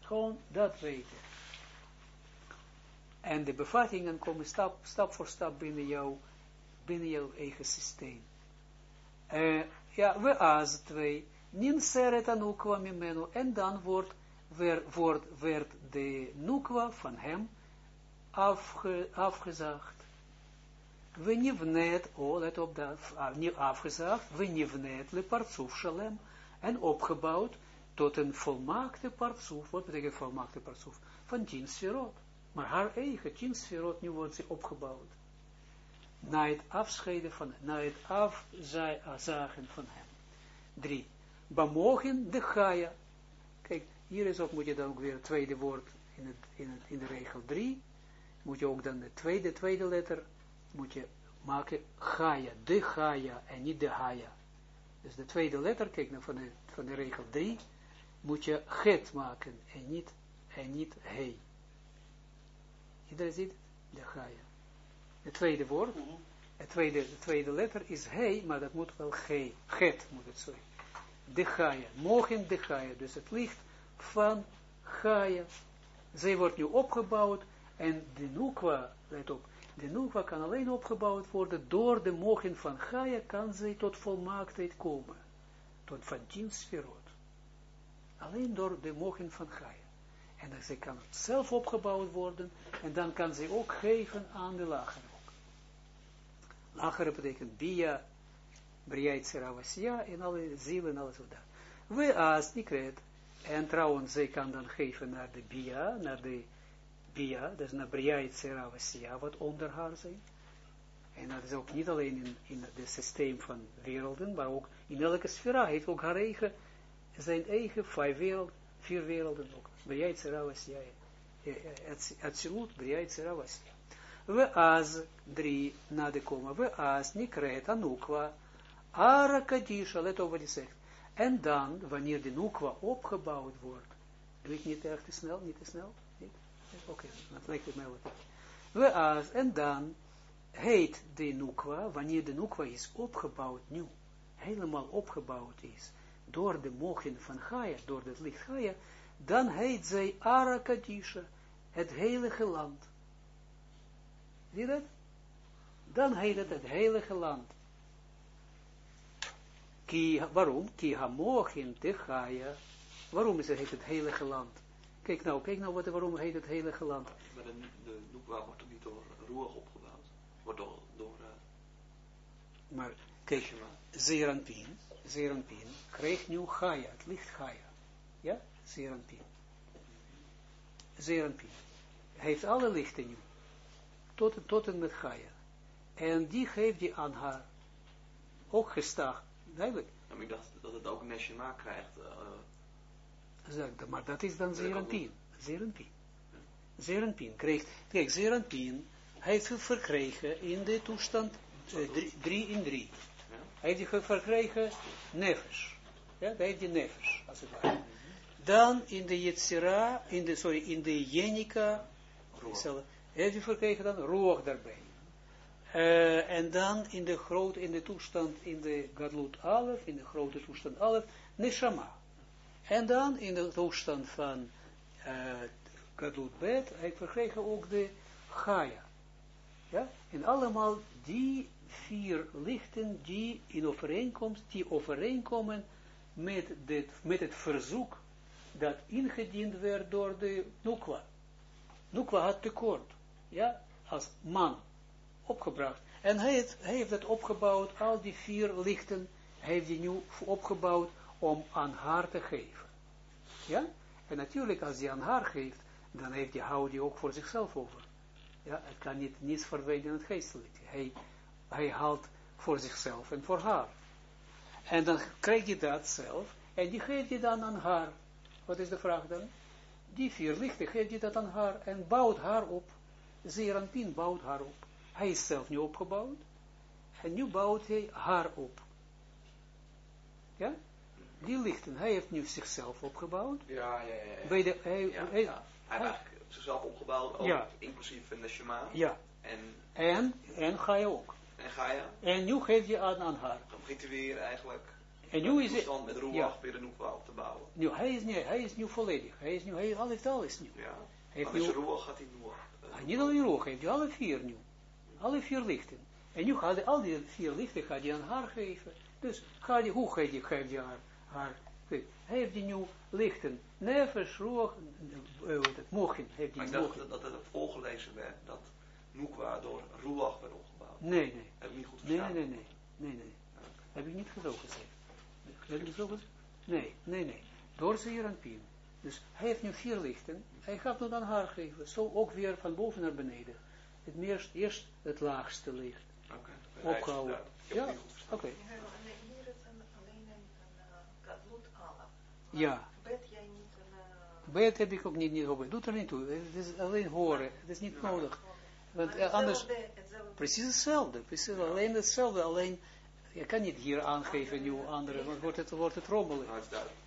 gewoon dat weten. En de bevattingen komen stap, stap voor stap binnen jou, binnen jouw eigen systeem. Uh, ja, we als twee, nin seret anukwa mimenu, en dan wordt, werd, wordt, werd de nukwa van hem afge, afgezaagd. We nivnet, oh, let op dat, afgezaagd, we nivnet le partsuf shalem, en opgebouwd tot een volmaakte partsoef. Wat betekent volmaakte partsoef? Van tien sferot. Maar haar eigen tien sferot, nu wordt ze opgebouwd. na het afscheiden van, na het afzagen van hem. Drie, bemogen de Gaia. Kijk, hier is ook, moet je dan ook weer het tweede woord in, het, in, het, in de regel drie, moet je ook dan de tweede, tweede letter, moet je maken Gaia, de Gaia en niet de Haya. Dus de tweede letter, kijk naar van de, van de regel 3, moet je het maken en niet, en niet he. Iedereen ziet het? De Gaia. Het tweede woord, het tweede, de tweede letter is he, maar dat moet wel ge, het moet het zijn. De Gaia, mogen de Gaia, dus het licht van Gaia. Zij wordt nu opgebouwd en de Nukwa, let op, de Nukwa kan alleen opgebouwd worden door de mogen van Gaia, kan zij tot volmaaktheid komen. Tot van tien sferot. Alleen door de mogen van Gaia. En dan zij kan het zelf opgebouwd worden, en dan kan zij ook geven aan de lagere. Lagere betekent Bia, Briait Seravasya, en alle zielen en alles wat. We als Nikret, en trouwens, zij kan dan geven naar de Bia, naar de Bia, is naar Briait Seravasya, wat onder haar zijn. En dat is ook niet alleen in, in het systeem van werelden, maar ook in elke sfera heeft ook haar eigen, zijn eigen vijf werelden, vier werelden ook. Briait Seravasya, Atsilut, Briait Seravasya. We as, drie na de koma, we as, Nikret, Anukwa, Ara Kadisha, let wat hij zegt. En dan, wanneer de Nukwa opgebouwd wordt, doe ik niet erg te snel, niet te snel? Oké, dat lijkt het mij wat. We as, en dan heet de Nukwa, wanneer de Nukwa is opgebouwd nu, helemaal opgebouwd is, door de mogen van Gaia, door het licht Gaia, dan heet zij Arakadisha, het heilige land. Zie je dat? Dan heet het het heilige land. Ki, waarom? Ki hamochim te Gaia. Waarom is het, heet het heilige land? Kijk nou, kijk nou wat, waarom heet het heilige land. Maar de, de wordt niet door Roeg opgebouwd? Wordt door... door uh, maar kijk, Zeranpin, Zeranpin kreeg nu Gaia, het licht Gaia. Ja, Zeranpin. Zeranpin. Heeft alle lichten nu. Tot, tot en met Gaia. En die geeft die aan haar. Ook gestaag. Duidelijk. Ja, maar ik dacht dat het ook Neshima krijgt. Uh... Zeg, maar dat is dan Zeranpin. Zeranpin. Zeranpin kreeg, kijk, Zeranpin heeft verkregen in de toestand eh, 3 in 3 heeft hij verkregen nefesh. Ja, dat heeft hij nefesh, als het ware. Dan in de Yetzira, in de, sorry, in de Jenica, heeft hij verkregen dan roog daarbij. Eh, en dan in de groot, in de toestand, in de Gadlut Alef, in de grote toestand Alef, Neshama. En dan in de toestand van uh, Gadlut Bet, hij verkregen ook de chaya. Ja? En allemaal die vier lichten die in overeenkomst, die overeenkomen met, dit, met het verzoek dat ingediend werd door de Nukwa. Nukwa had tekort, ja, als man opgebracht. En hij heeft, hij heeft het opgebouwd, al die vier lichten, hij heeft die nu opgebouwd om aan haar te geven. Ja? En natuurlijk, als hij aan haar geeft, dan heeft hij, houdt hij ook voor zichzelf over. Ja, het kan niet, niets verdwijnen in het geestelijke. Hij, hij haalt voor zichzelf en voor haar. En dan krijg je dat zelf, en die geeft je dan aan haar. Wat is de vraag dan? Die vier lichten geeft je dat aan haar, en bouwt haar op. Zeranpin bouwt haar op. Hij is zelf nu opgebouwd, en nu bouwt hij haar op. Ja? Die lichten, hij heeft nu zichzelf opgebouwd. Ja, ja, ja. ja. Bij de, hij, ja, hij, ja. Zichzelf opgebouwd, ook Ja. inclusief in de Shema. ja, En, en, en ga je ook. En ga je, En nu geef je aan, aan haar. dan begint hij weer eigenlijk En nu is het, met Roeg ja. weer de Nukwa op te bouwen. nu, hij is, nu, hij is nu volledig. Hij is nu, hij hij heeft alles nu. Ja. Hij Maar met Roeg gaat hij nu Ah, niet alleen roog, hij heeft nu alle vier nu. Alle vier lichten. En nu gaat hij al die vier lichten gaat hij aan haar geven. Dus gaat hij, hoe geeft hij, geeft hij haar, haar hij heeft die nu lichten. Nefesh, roog, uh, mogen, heeft Maar die ik dacht mogen. dat, dat het voorgelezen werd, dat Nukwa door Ruach werd. Nee, nee. Heb ik niet goed Nee, verstaan? nee, nee, nee, nee. Heb ik niet zo gezegd. Heb ik zo gezegd? Nee, nee, nee. Door zeer en pien. Dus hij heeft nu vier lichten. Hij gaat het aan haar geven. Zo ook weer van boven naar beneden. Het meest, eerst het laagste licht. Oké. Ophouden. Ja. Oké, hier ala. ja. Bed jij niet een... Uh, Bed heb ik ook niet, niet gehoord. Doet er niet toe. Het is alleen horen. Het is niet nodig. Want eh, anders, precies hetzelfde. Precies alleen hetzelfde. Alleen, je kan niet hier aangeven nieuw andere, want wordt het, wordt het rommelig.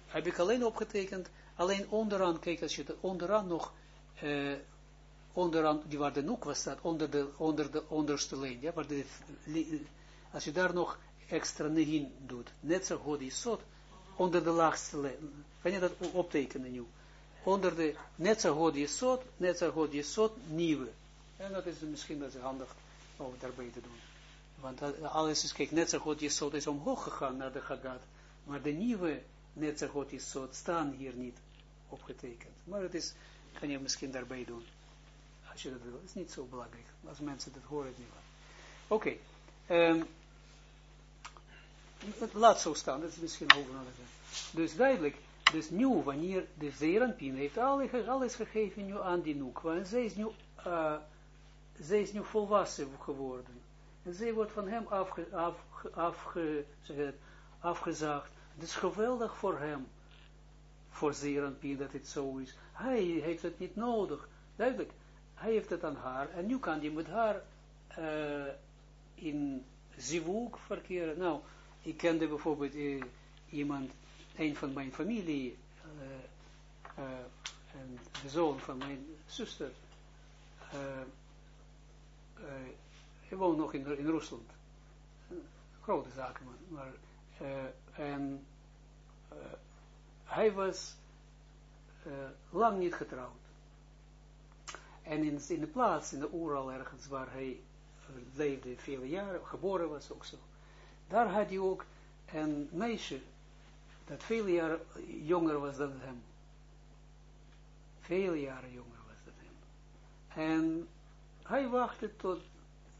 Heb ik alleen opgetekend, alleen onderaan, kijk als je het onderaan nog, eh, onderaan, die waar de noekwa staat, onder de, onder de onderste lijn, ja, waar de, als je daar nog extra nehin doet, net zo goed is zot, onder de laagste lijn, kan je dat optekenen nu, onder de, net zo goed is zot, net zo goed is zot, nieuwe, en dat is misschien dat is handig om daarbij te doen, want eh, alles is, kijk, net zo goed is omhoog gegaan naar de Hagat, maar de nieuwe net zo goed is zo staan hier niet opgetekend. Maar het is, kan je misschien daarbij doen. Als je dat wil. Het is niet zo belangrijk. Als mensen dat horen, niet. Oké. ehm, het laat zo staan. Dat is misschien nog Dus duidelijk. Dus nu, wanneer de Zeranpien heeft alle, alles gegeven nu aan die Nukwa. En is nu, uh, zij is nu volwassen geworden. En zij wordt van hem afge, je dat, afgezaagd. Het is geweldig voor hem, voor Zeranpien, dat het zo is. Hij heeft het niet nodig. Duidelijk, hij heeft het aan haar. En nu kan hij met haar uh, in zivuk verkeren. Nou, ik kende bijvoorbeeld uh, iemand, een van mijn familie, uh, en de zoon van mijn zuster, hij woont nog in, Rusland. Grote zaken, maar uh, en uh, hij was lang niet getrouwd. En in, in de plaats, in de Oeral ergens, waar hij leefde vele jaren, geboren was ook zo. Daar had hij ook een meisje, dat vele jaren jonger was dan hem. Vele jaren jonger was dan hem. En hij wachtte tot,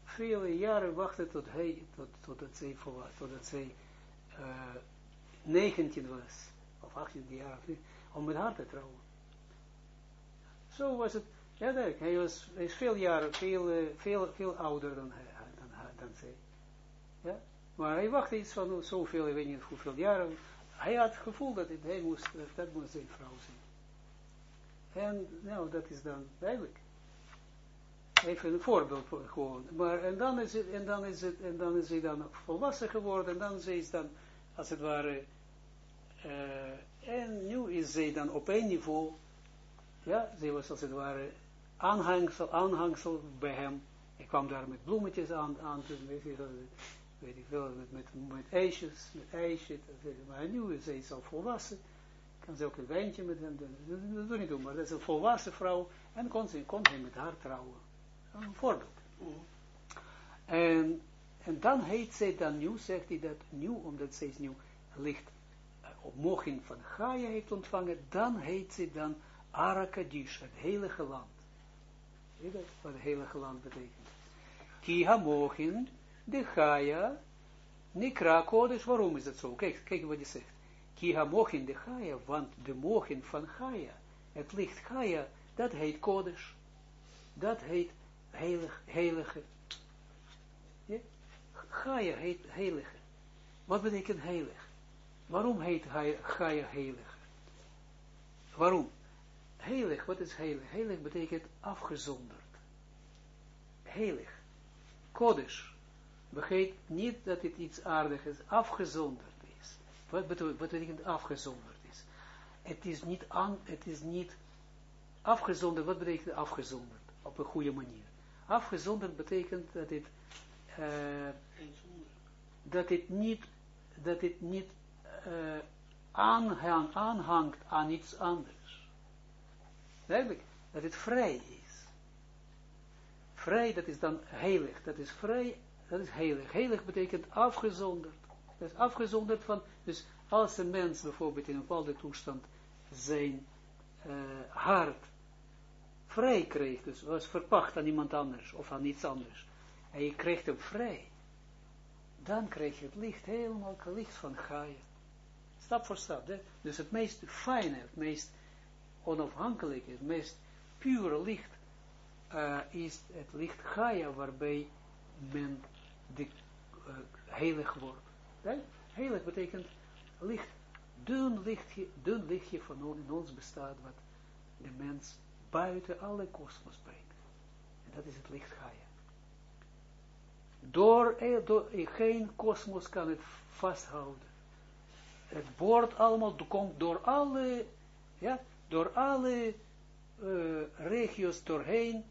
vele jaren wachtte tot hij, tot, totdat zij totdat zij uh, 19 was, of 18 jaar, om met haar te trouwen. Zo was het, ja, hij, was, is veel jaren, veel, uh, veel, veel ouder dan, dan, dan zij. Ja? Maar hij wachtte iets van zoveel, ik weet niet hoeveel jaren. Hij had het gevoel dat hij moest, dat moest zijn vrouw zijn. En nou, dat is dan duidelijk. Even een voorbeeld voor gewoon. Maar en dan is het, en dan is het, en dan is hij dan volwassen geworden, en dan is hij dan, als het ware, uh, en nu is zij dan op één niveau, ja, zij was als het ware aanhangsel, aanhangsel bij hem. Ik kwam daar met bloemetjes aan, aan te, weet ik, weet ik wel, met, met, met ijsjes, met ijsje, maar nu is zij al volwassen, kan ze ook een wijntje met hem doen, dat doe niet doen, maar dat is een volwassen vrouw, en kon, ze, kon hij met haar trouwen. Een voorbeeld. En, en dan heet zij dan nu, zegt hij dat nu, omdat zij nu licht uh, op mochin van Gaia heeft ontvangen, dan heet zij dan Arakadish, het heilige land. Weet je wat het heilige land betekent? Ki ha-mochin de Gaia nikra kodesh. Waarom is dat zo? Kijk, kijk wat hij zegt. Ki ha-mochin de Gaia, want de mochin van Gaia, het licht Gaia, dat heet kodesh. Dat heet heilig, heilige. Ja? Gaia heet heilige. Wat betekent heilig? Waarom heet Gaia heilig? Waarom? Heilig, wat is heilig? Heilig betekent afgezonderd. Heilig. Kodesh. Begrijp niet dat het iets aardigs is, afgezonderd is. Wat betekent, wat betekent afgezonderd is? Het is niet, aan, het is niet afgezonderd, wat betekent afgezonderd? Op een goede manier. Afgezonderd betekent dat het, uh, dat het niet, dat het niet uh, aanhang, aanhangt aan iets anders. Duidelijk, dat het vrij is. Vrij, dat is dan heilig, dat is vrij, dat is heilig. Heilig betekent afgezonderd. Dat is afgezonderd van, dus als een mens bijvoorbeeld in een bepaalde toestand zijn uh, hart vrij kreeg, dus was verpacht aan iemand anders, of aan iets anders, en je kreeg hem vrij, dan krijg je het licht, helemaal het licht van Gaia. Stap voor stap. Hè? Dus het meest fijne, het meest onafhankelijke, het meest pure licht, uh, is het licht Gaia, waarbij men die uh, heilig wordt. Ja? Heilig betekent licht, dun lichtje, dun lichtje van in ons bestaat, wat de mens buiten alle kosmos brengt. En dat is het licht Gaia. Door, eh, door eh, geen kosmos kan het vasthouden. Het wordt allemaal, komt door alle, ja, door alle uh, regio's doorheen,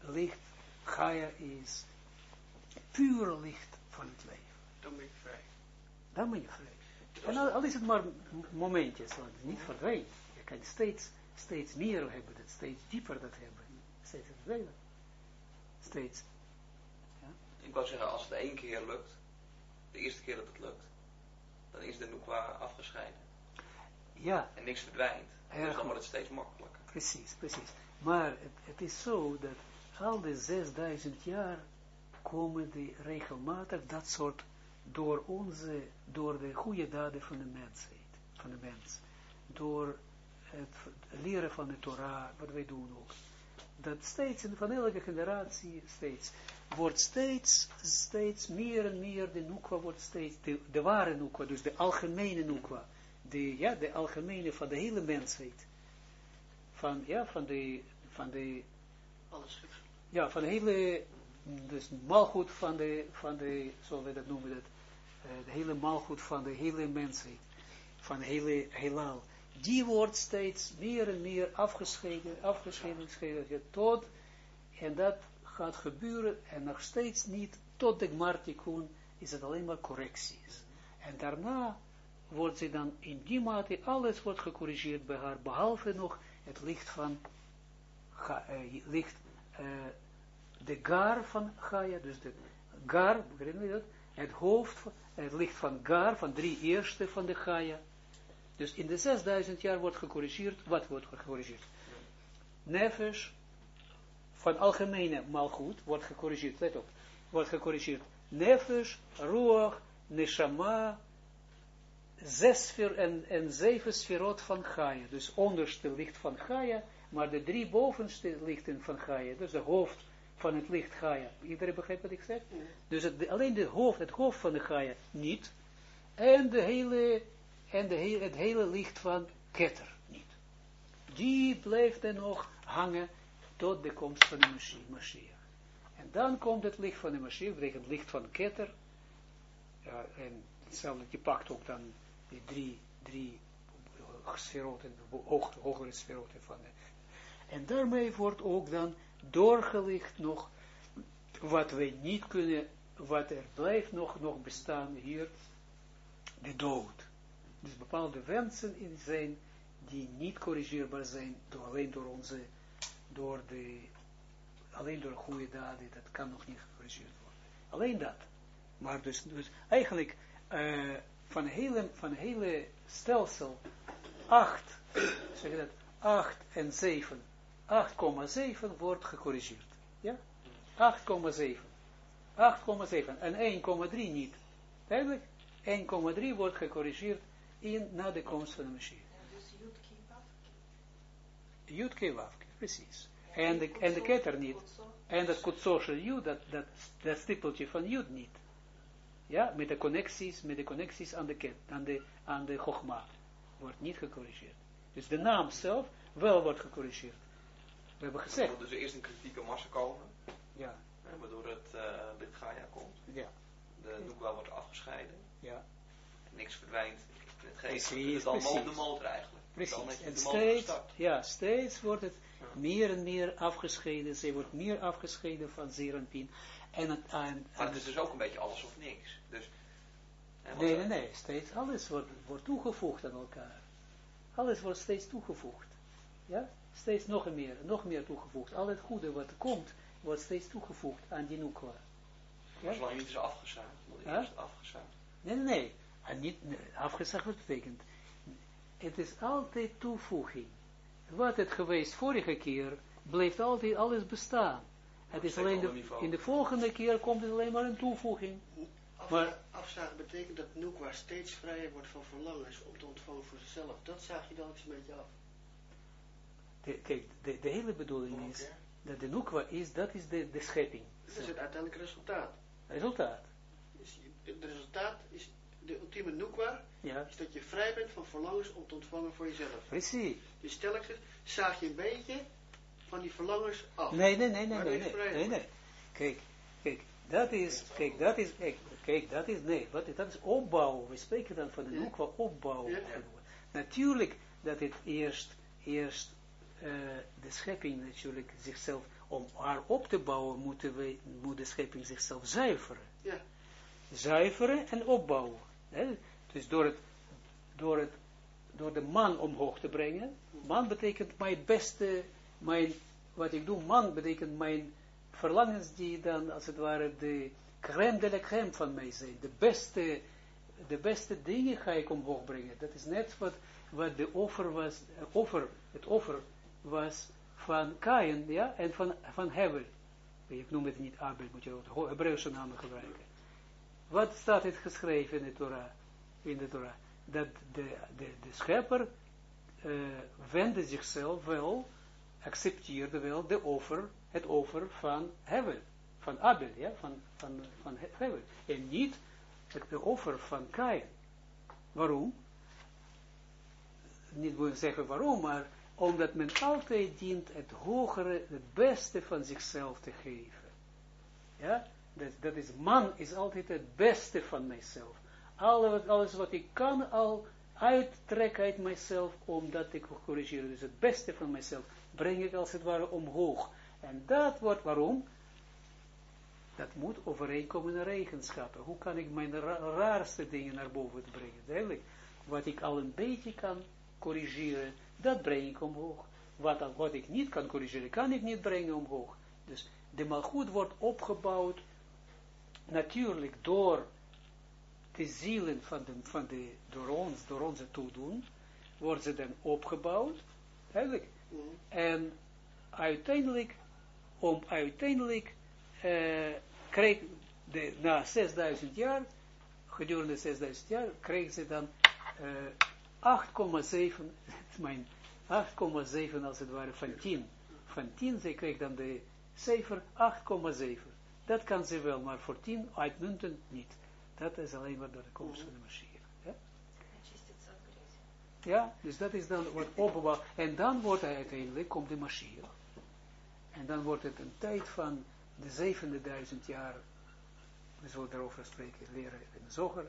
licht, Gaia is puur licht van het leven. Dan ben je vrij. Dan ben je vrij. En al, al is het maar momentjes, want niet verdwijnt. Je kan steeds, steeds meer hebben, dat steeds dieper dat hebben. Steeds verdwijnen. Steeds. Ja? Ik wou zeggen, als het één keer lukt, de eerste keer dat het lukt, dan is de Nukwa afgescheiden. Ja. En niks verdwijnt. Dus dan wordt het steeds makkelijker. Precies, precies. Maar het, het is zo dat al de 6000 jaar komen die regelmatig dat soort door onze, door de goede daden van de mensheid, van de mens, door het leren van de Torah, wat wij doen ook, dat steeds, in van elke generatie, steeds, wordt steeds, steeds meer en meer, de Nukwa wordt steeds, de, de ware Nukwa, dus de algemene Nukwa, de, ja, de algemene van de hele mensheid, van, ja, van de, van de, Alles ja, van de hele, dus malgoed van de, van de, zo we dat noemen dat, eh, de hele malgoed van de hele mensheid, van de hele heelal, die wordt steeds meer en meer afgescheiden, afgescheiden, afgescheiden, tot, en dat gaat gebeuren, en nog steeds niet, tot de Gmartikun is het alleen maar correcties. En daarna wordt ze dan in die mate, alles wordt gecorrigeerd bij haar, behalve nog het licht van, Ga- eh, licht, eh, de gar van Gaia, dus de gar, je dat? Het hoofd, het licht van gar, van drie eerste van de Gaia. Dus in de 6000 jaar wordt gecorrigeerd, wat wordt gecorrigeerd? Nefesh, van algemene malgoed, wordt gecorrigeerd, let op, wordt gecorrigeerd. Nefesh, Ruach, Neshama, zes en, en zeven sferot van Gaia. Dus onderste licht van Gaia, maar de drie bovenste lichten van Gaia, dus de hoofd van het licht Gaia. Iedereen begrijpt wat ik zeg? Dus het, alleen de hoofd, het hoofd van de Gaia niet. En, de hele, en de het hele licht van Keter niet. Die blijft er nog hangen tot de komst van de. Mashiach. En dan komt het licht van de Mashiach, betekent het licht van Keter. Ja, en hetzelfde, je pakt ook dan die drie, drie sferoten, hoog, hogere sferoten van de. En daarmee wordt ook dan doorgelicht nog wat wij niet kunnen, wat er blijft nog, nog bestaan hier, de dood. Dus bepaalde wensen in zijn, die niet corrigeerbaar zijn, door, alleen door onze, door de, alleen door goede daden, dat kan nog niet gecorrigeerd worden. Alleen dat. Maar dus, dus eigenlijk, eh, van hele, van hele stelsel, 8, zeg je dat, 8 en 7, 8,7 wordt gecorrigeerd. Ja? 8,7. 8,7 en 1,3 niet. Duidelijk? 1,3 wordt gecorrigeerd in, na de komst van de machine. En dus Jut Kibaf. Jutke wafke, precies. En de, en de ketter niet. En dat kutsosje jud, dat, dat, dat stippeltje van jud niet. Ja, met de connecties, met de connecties aan de ket, aan de, aan de chogma, wordt niet gecorrigeerd. Dus de naam zelf wel wordt gecorrigeerd. We hebben Er gezegd, moet dus eerst een kritieke massa komen, ja, hè, waardoor het uh, Gaia komt. ja, De Nukwa wordt afgescheiden. ja, Niks verdwijnt Het is dan de motor eigenlijk. Dan precies. En steeds, ja, steeds wordt het Ja. meer en meer afgescheiden. Zij wordt meer afgescheiden van Zeranpin. En het, aan, Maar het is dus ook een beetje alles of niks. Dus, hè, Nee, nee, nee, steeds, alles wordt, wordt toegevoegd aan elkaar. Alles wordt steeds toegevoegd. Ja, steeds nog meer, nog meer toegevoegd. Al het goede wat komt, wordt steeds toegevoegd aan die nukwa. Ja? Zolang niet is afgezuigd, moet Huh? eerst afgezuigd. Nee, nee, nee. En niet, afgezegd wat betekent. Het is altijd toevoeging. Wat het geweest vorige keer, blijft altijd alles bestaan. Het is alleen de, in de volgende keer komt het alleen maar een toevoeging. Maar- Afzagen betekent dat Nukwa steeds vrijer wordt van verlangens om te ontvangen voor zichzelf. Dat zaag je dan eens een beetje af. De, kijk, de, de hele bedoeling is, dat de Nukwa is, dat is de, de schepping. Dat is het uiteindelijke resultaat. Resultaat. is, het resultaat is, de ultieme noekwa, Ja, is dat je vrij bent van verlangens om te ontvangen voor jezelf. precies. Dus telkens zaag je een beetje van die verlangens af. Nee, nee, nee, nee, nee, nee, nee. Kijk, kijk, dat is, kijk, dat is, kijk, kijk, dat is, nee, wat, is- dat is opbouwen. We spreken dan van de noekwa opbouwen. Ja. Natuurlijk dat het eerst, eerst eh, de schepping natuurlijk zichzelf, om haar op te bouwen, moeten we, moet de schepping zichzelf zuiveren. Ja. Zuiveren en opbouwen. Dus door het, door het, door de man omhoog te brengen, man betekent mijn beste, mijn, wat ik doe, man betekent mijn verlangens die dan, als het ware, de crème de la crème van mij zijn. De beste, de beste dingen ga ik omhoog brengen. Dat is net wat, wat de offer was, eh, offer, het offer was van Kain, ja, en van, van Hebel. Ik noem het niet Abel, moet je ook Hebreeuwse namen gebruiken. Wat staat het geschreven in de Torah? In de Torah? Dat de, de, de schepper eh wende zichzelf wel, accepteerde wel de offer, het offer van Hebel, van Abel, ja, van, van, van Hebel. En niet het offer van Kain. Waarom? Niet moet zeggen waarom, maar omdat men altijd dient het hogere, het beste van zichzelf te geven. Ja, dat, dat is, man is altijd het beste van mijzelf. Alles wat ik kan al uittrekken uit mijzelf, omdat ik corrigeer. Dus het beste van mijzelf breng ik als het ware omhoog. En dat wordt waarom? Dat moet overeenkomen naar eigenschappen. Hoe kan ik mijn ra- raarste dingen naar boven brengen? Duidelijk. Wat ik al een beetje kan corrigeren, dat breng ik omhoog. Wat, wat ik niet kan corrigeren, kan ik niet brengen omhoog. Dus de malgoed wordt opgebouwd natuurlijk door de zielen van de, van de, door ons, door onze toedoen, wordt ze dan opgebouwd, eigenlijk, Mhm. en uiteindelijk, om uiteindelijk, eh kreeg de, na 6000 jaar, gedurende 6000 jaar, kreeg ze dan eh 8,7, mijn 8,7 als het ware van 10. Van 10, ze kreeg dan de cijfer 8,7. Dat kan ze wel, maar voor tien uitmuntend niet. Dat is alleen maar door de komst van de machine. Ja? ja, dus dat is dan wat opbouw. En dan wordt hij uiteindelijk, komt de machine. En dan wordt het een tijd van de 7000 jaar. We zullen daarover spreken, leren in de zoger.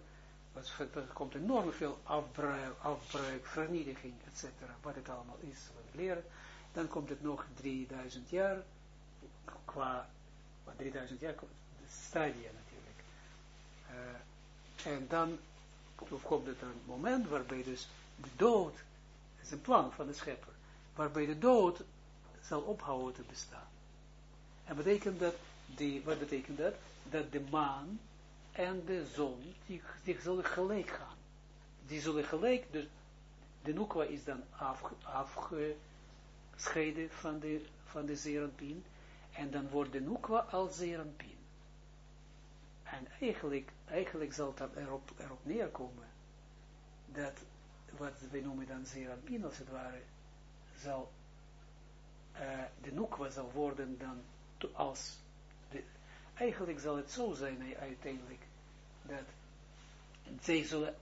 Er komt enorm veel afbruik, afbreuk vernietiging, cetera, Wat het allemaal is, wat leren. Dan komt het nog 3000 jaar qua wat 3000 jaar, stadia natuurlijk. Eh, en dan komt het een moment waarbij dus de dood, is een plan van de schepper, waarbij de dood zal ophouden te bestaan. En betekent dat, die, wat betekent dat? Dat de maan en de zon, die, die zullen gelijk gaan. Die zullen gelijk, dus de Nukwa is dan afge, afgescheiden van de, van de Zeranpien, en dan wordt de Nukwa als Zeranpien. En eigenlijk, eigenlijk zal dat erop, erop neerkomen, dat wat we noemen dan Zeranpien als het ware, zal, eh, de Nukwa zal worden dan als, eigenlijk zal het zo zijn uiteindelijk, dat zij zullen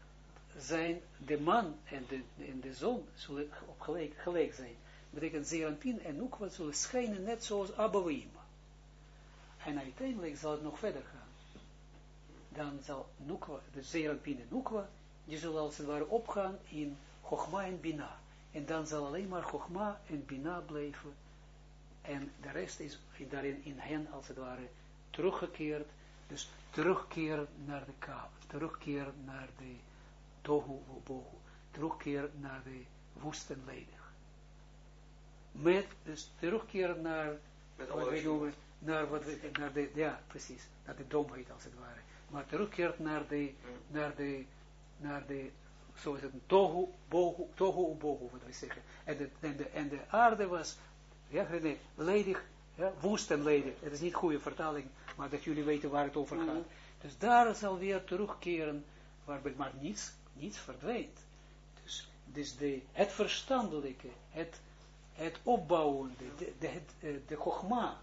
zijn, de man en de, en de zon zullen op gelijk zijn. Betekent Zeranpien en Nukwa zullen schijnen net zoals Abouima. En uiteindelijk zal het nog verder gaan. Dan zal Nukwa, de en Nukwa, die zullen als het ware opgaan in Chogma en Bina. En dan zal alleen maar Chogma en Bina blijven. En de rest is daarin in hen als het ware teruggekeerd. Dus terugkeer naar de kaal, terugkeer naar de tohu bohu, terugkeer naar de woestenledig. Met, dus terugkeer naar, Met wat wij noemen, naar wat we, naar de, ja, precies, naar de domheid als het ware. Maar terugkeert naar de, naar de, naar de, zo is het, tohu, bohu, tohu, bohu, wat we zeggen. En de, en de, en de aarde was, ja, René, ledig, ja, woest en ledig. Het is niet goede vertaling, maar dat jullie weten waar het over gaat. Mhm. Dus daar zal weer terugkeren, waarbij maar niets, niets verdwijnt. Dus, dus de, het verstandelijke, het, het opbouwende, de, de, het, eh, de chogma,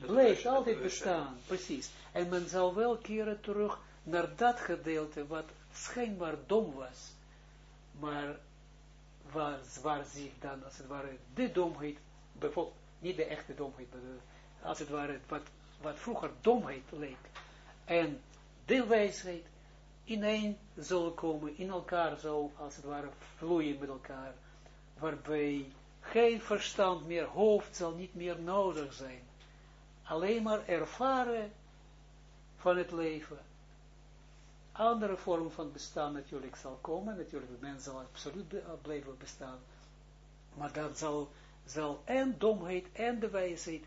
blijft altijd bestaan, precies. En men zal wel keren terug naar dat gedeelte wat schijnbaar dom was, maar waar, waar zich dan, als het ware, de domheid, bijvoorbeeld, niet de echte domheid, maar de- als het ware, wat, wat vroeger domheid leek, en de wijsheid ineen zullen komen, in elkaar zal, als het ware, vloeien met elkaar, waarbij geen verstand meer, hoofd zal niet meer nodig zijn. Alleen maar ervaren van het leven. Andere vorm van bestaan natuurlijk zal komen, natuurlijk, de mens zal absoluut be- blijven bestaan. Maar dan zal, zal en domheid en de wijsheid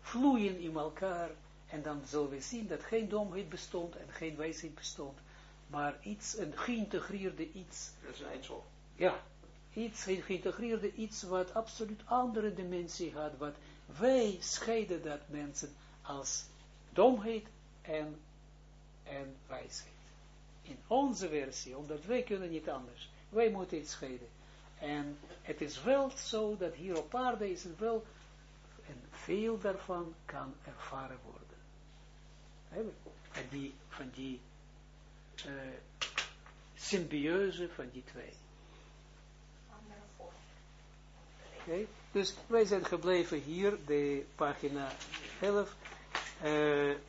vloeien in elkaar. En dan zullen we zien dat geen domheid bestond en geen wijsheid bestond. Maar iets, een geïntegreerde iets Dat is een eindsof. ja, iets ge- geïntegreerde, iets wat absoluut andere dimensie had, wat wij scheiden dat mensen als domheid en, en wijsheid. In onze versie, omdat wij kunnen niet anders. Wij moeten het scheiden. En het is wel zo dat hier op aarde is het wel, en veel daarvan kan ervaren worden. Die, van die eh symbiose van die twee. Andere vorm. Oké, Dus wij zijn gebleven hier, de pagina 11, eh,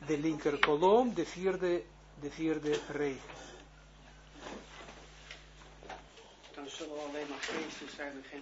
de linker kolom, de vierde, de vierde regel. Dan zullen we alleen maar geesten zijn en geen